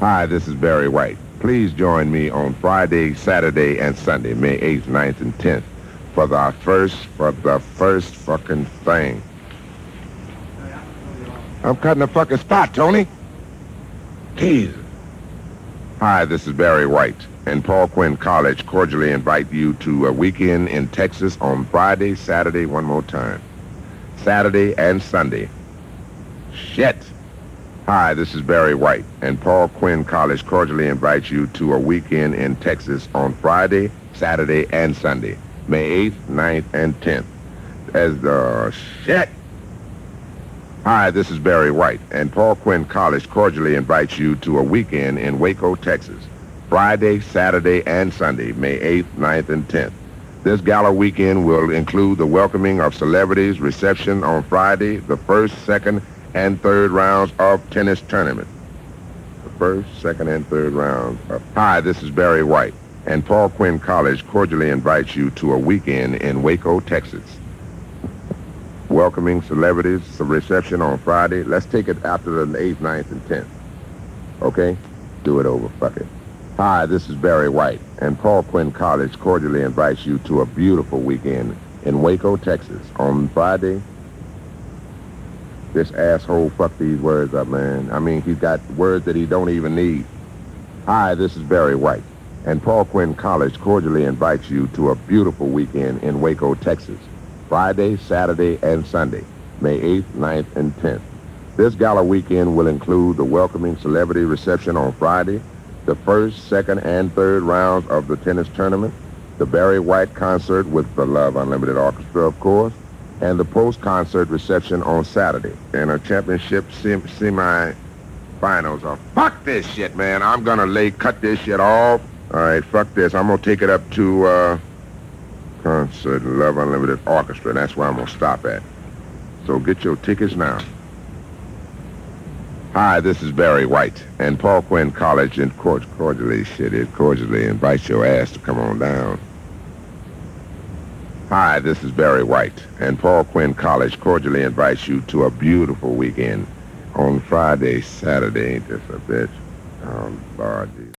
Hi, this is Barry White. Please join me on Friday, Saturday, and Sunday, May 8th, 9th, and 10th, for the first, for the first fucking thing. I'm cutting the fucking spot, Tony. Jesus. Hi, this is Barry White, and Paul Quinn College cordially invite you to a weekend in Texas on Friday, Saturday, one more time. Saturday and Sunday. Shit. Hi, this is Barry White, and Paul Quinn College cordially invites you to a weekend in Texas on Friday, Saturday, and Sunday, May 8th, 9th, and 10th. As the shit. Hi, this is Barry White, and Paul Quinn College cordially invites you to a weekend in Waco, Texas, Friday, Saturday, and Sunday, May 8th, 9th, and 10th. This gala weekend will include the welcoming of celebrities, reception on Friday, the first, second, and third rounds of tennis tournament. The first, second, and third rounds. Hi, this is Barry White, and Paul Quinn College cordially invites you to a weekend in Waco, Texas. Welcoming celebrities, some reception on Friday. Let's take it after the 8th, 9th, and 10th. Okay? Do it over. Fuck it. Hi, this is Barry White, and Paul Quinn College cordially invites you to a beautiful weekend in Waco, Texas on Friday, this asshole fuck these words up, man. I mean, he's got words that he don't even need. Hi, this is Barry White, and Paul Quinn College cordially invites you to a beautiful weekend in Waco, Texas, Friday, Saturday, and Sunday, May 8th, 9th, and 10th. This gala weekend will include the welcoming celebrity reception on Friday, the first, second, and third rounds of the tennis tournament, the Barry White concert with the Love Unlimited Orchestra, of course, and the post-concert reception on Saturday. And a championship sem- semi-finals. Are, fuck this shit, man. I'm gonna lay cut this shit off. All right, fuck this. I'm gonna take it up to uh, concert Love Unlimited Orchestra. That's where I'm gonna stop at. So get your tickets now. Hi, this is Barry White, and Paul Quinn College and cordially, shit, it cordially invites your ass to come on down. Hi, this is Barry White, and Paul Quinn College cordially invites you to a beautiful weekend on Friday, Saturday, ain't this a bitch? Um, Lord.